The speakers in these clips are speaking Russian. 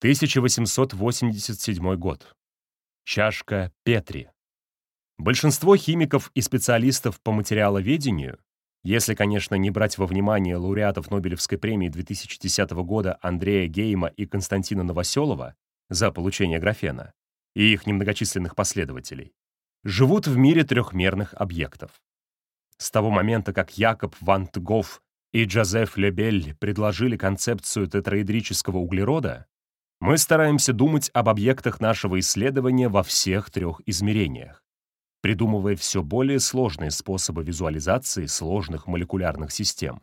1887 год. Чашка Петри. Большинство химиков и специалистов по материаловедению, если, конечно, не брать во внимание лауреатов Нобелевской премии 2010 года Андрея Гейма и Константина Новоселова за получение графена и их немногочисленных последователей, живут в мире трехмерных объектов. С того момента, как Якоб ван Тгоф и Джозеф Лебель предложили концепцию тетраэдрического углерода, мы стараемся думать об объектах нашего исследования во всех трех измерениях, придумывая все более сложные способы визуализации сложных молекулярных систем.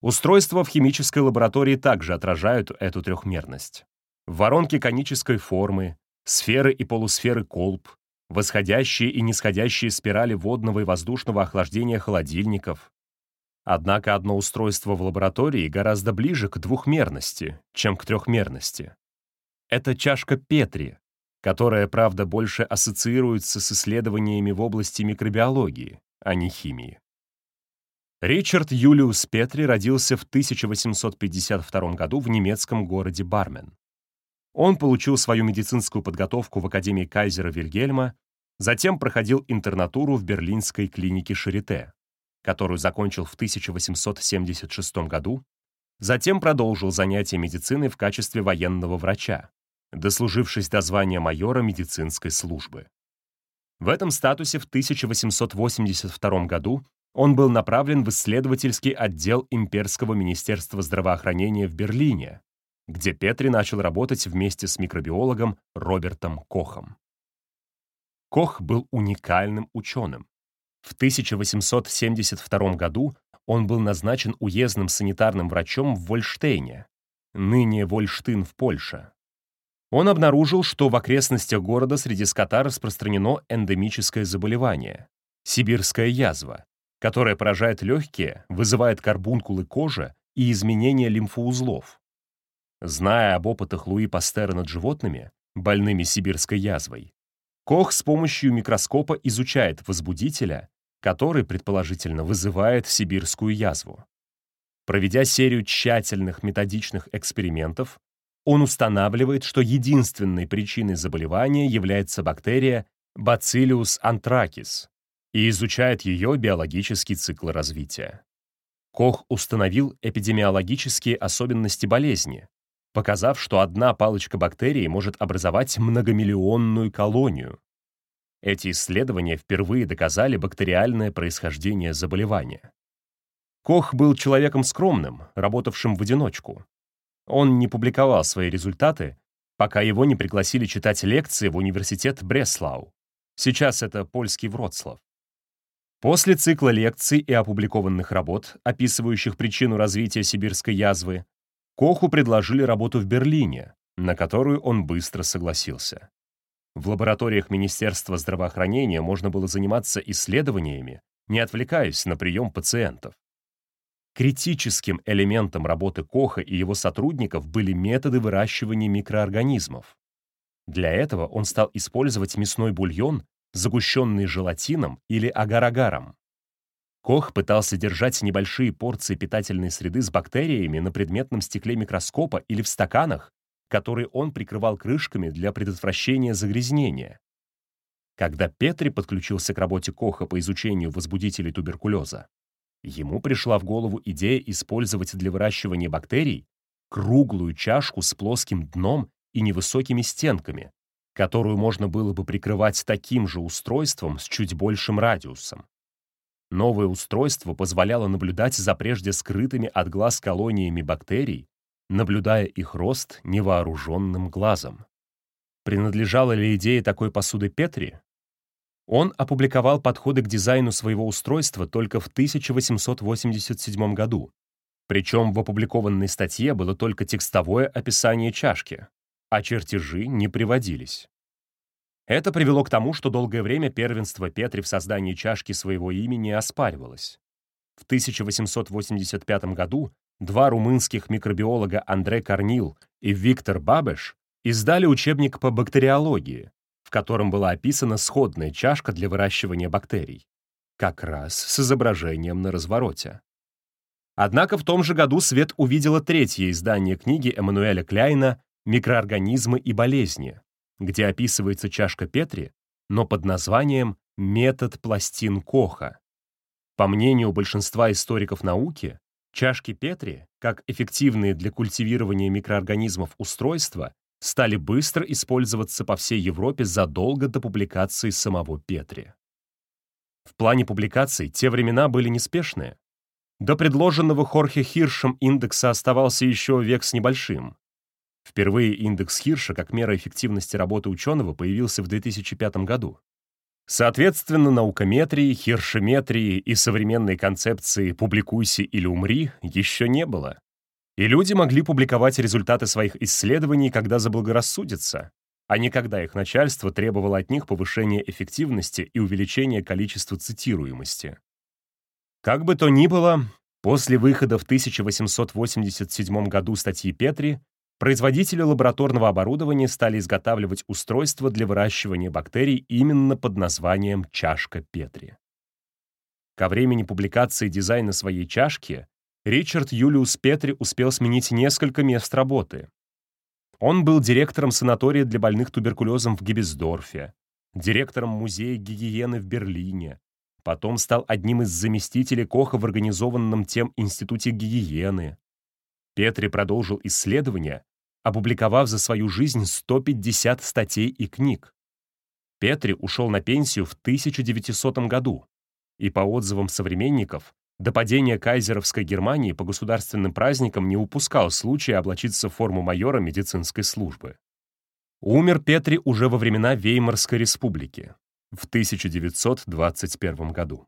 Устройства в химической лаборатории также отражают эту трехмерность. Воронки конической формы, сферы и полусферы колб, восходящие и нисходящие спирали водного и воздушного охлаждения холодильников. Однако одно устройство в лаборатории гораздо ближе к двухмерности, чем к трехмерности. Это чашка Петри, которая, правда, больше ассоциируется с исследованиями в области микробиологии, а не химии. Ричард Юлиус Петри родился в 1852 году в немецком городе Бармен. Он получил свою медицинскую подготовку в Академии Кайзера Вильгельма, затем проходил интернатуру в берлинской клинике Шарите, которую закончил в 1876 году, затем продолжил занятия медициной в качестве военного врача, дослужившись до звания майора медицинской службы. В этом статусе в 1882 году он был направлен в исследовательский отдел Имперского министерства здравоохранения в Берлине, где Петри начал работать вместе с микробиологом Робертом Кохом. Кох был уникальным ученым. В 1872 году он был назначен уездным санитарным врачом в Вольштейне, ныне Вольштын в Польше. Он обнаружил, что в окрестностях города среди скота распространено эндемическое заболевание — сибирская язва, которая поражает легкие, вызывает карбункулы кожи и изменения лимфоузлов. Зная об опытах Луи Пастера над животными, больными сибирской язвой, Кох с помощью микроскопа изучает возбудителя, который, предположительно, вызывает сибирскую язву. Проведя серию тщательных методичных экспериментов, он устанавливает, что единственной причиной заболевания является бактерия Bacillus anthracis и изучает ее биологический цикл развития. Кох установил эпидемиологические особенности болезни, показав, что одна палочка бактерий может образовать многомиллионную колонию. Эти исследования впервые доказали бактериальное происхождение заболевания. Кох был человеком скромным, работавшим в одиночку. Он не публиковал свои результаты, пока его не пригласили читать лекции в университет Бреслау. Сейчас это польский Вроцлав. После цикла лекций и опубликованных работ, описывающих причину развития сибирской язвы, Коху предложили работу в Берлине, на которую он быстро согласился. В лабораториях Министерства здравоохранения можно было заниматься исследованиями, не отвлекаясь на прием пациентов. Критическим элементом работы Коха и его сотрудников были методы выращивания микроорганизмов. Для этого он стал использовать мясной бульон, загущенный желатином или агар-агаром. Кох пытался держать небольшие порции питательной среды с бактериями на предметном стекле микроскопа или в стаканах, которые он прикрывал крышками для предотвращения загрязнения. Когда Петри подключился к работе Коха по изучению возбудителей туберкулеза, ему пришла в голову идея использовать для выращивания бактерий круглую чашку с плоским дном и невысокими стенками, которую можно было бы прикрывать таким же устройством с чуть большим радиусом. Новое устройство позволяло наблюдать за прежде скрытыми от глаз колониями бактерий, наблюдая их рост невооруженным глазом. Принадлежала ли идея такой посуды Петри? Он опубликовал подходы к дизайну своего устройства только в 1887 году. Причем в опубликованной статье было только текстовое описание чашки, а чертежи не приводились. Это привело к тому, что долгое время первенство Петри в создании чашки своего имени оспаривалось. В 1885 году два румынских микробиолога Андре Корнил и Виктор Бабеш издали учебник по бактериологии, в котором была описана сходная чашка для выращивания бактерий, как раз с изображением на развороте. Однако в том же году свет увидело третье издание книги Эммануэля Кляйна «Микроорганизмы и болезни», где описывается чашка Петри, но под названием «Метод пластин Коха». По мнению большинства историков науки, чашки Петри, как эффективные для культивирования микроорганизмов устройства, стали быстро использоваться по всей Европе задолго до публикации самого Петри. В плане публикаций те времена были неспешные. До предложенного Хорхе Хиршем индекса оставался еще век с небольшим. Впервые индекс Хирша как мера эффективности работы ученого появился в 2005 году. Соответственно, наукометрии, хиршеметрии и современной концепции «публикуйся или умри» еще не было. И люди могли публиковать результаты своих исследований, когда заблагорассудится, а не когда их начальство требовало от них повышения эффективности и увеличения количества цитируемости. Как бы то ни было, после выхода в 1887 году статьи Петри производители лабораторного оборудования стали изготавливать устройства для выращивания бактерий именно под названием чашка Петри. Ко времени публикации дизайна своей чашки Ричард Юлиус Петри успел сменить несколько мест работы. Он был директором санатория для больных туберкулезом в Гебесдорфе, директором музея гигиены в Берлине, потом стал одним из заместителей Коха в организованном тем Институте гигиены, Петри продолжил исследования, опубликовав за свою жизнь 150 статей и книг. Петри ушел на пенсию в 1900 году, и по отзывам современников, до падения кайзеровской Германии по государственным праздникам не упускал случая облачиться в форму майора медицинской службы. Умер Петри уже во времена Веймарской республики в 1921 году.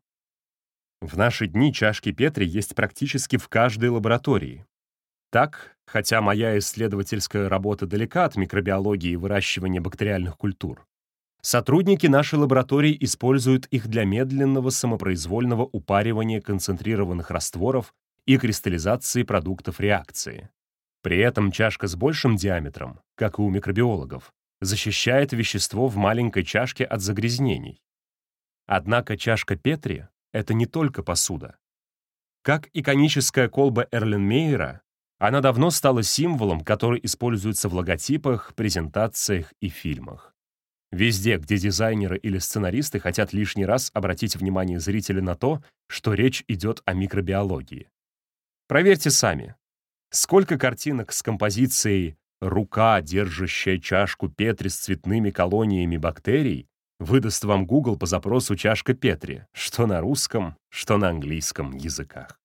В наши дни чашки Петри есть практически в каждой лаборатории, так, хотя моя исследовательская работа далека от микробиологии и выращивания бактериальных культур, сотрудники нашей лаборатории используют их для медленного самопроизвольного упаривания концентрированных растворов и кристаллизации продуктов реакции. При этом чашка с большим диаметром, как и у микробиологов, защищает вещество в маленькой чашке от загрязнений. Однако чашка Петри — это не только посуда. Как и коническая колба Эрленмейера, она давно стала символом, который используется в логотипах, презентациях и фильмах. Везде, где дизайнеры или сценаристы хотят лишний раз обратить внимание зрителя на то, что речь идет о микробиологии. Проверьте сами. Сколько картинок с композицией «рука, держащая чашку Петри с цветными колониями бактерий» выдаст вам Google по запросу «чашка Петри», что на русском, что на английском языках.